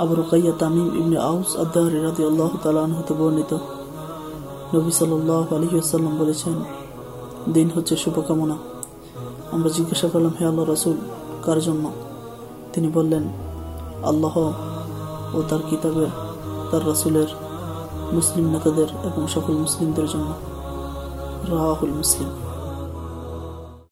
আবু রুকাইয়া তামিম ইবনে আউস আদাহরি রাজি আল্লাহ তালান হতে বর্ণিত। নবী সাল্লাহ আলহিউসাল্লাম বলেছেন, দিন হচ্ছে শুভকামনা। আমরা জিজ্ঞাসা করলাম, হে আল্লাহ রসুল, কার জন্য? তিনি বললেন, আল্লাহ ও তার কিতাবের, তার রসুলের, মুসলিম নেতাদের এবং সকল মুসলিমদের জন্য। রাহুল মুসলিম।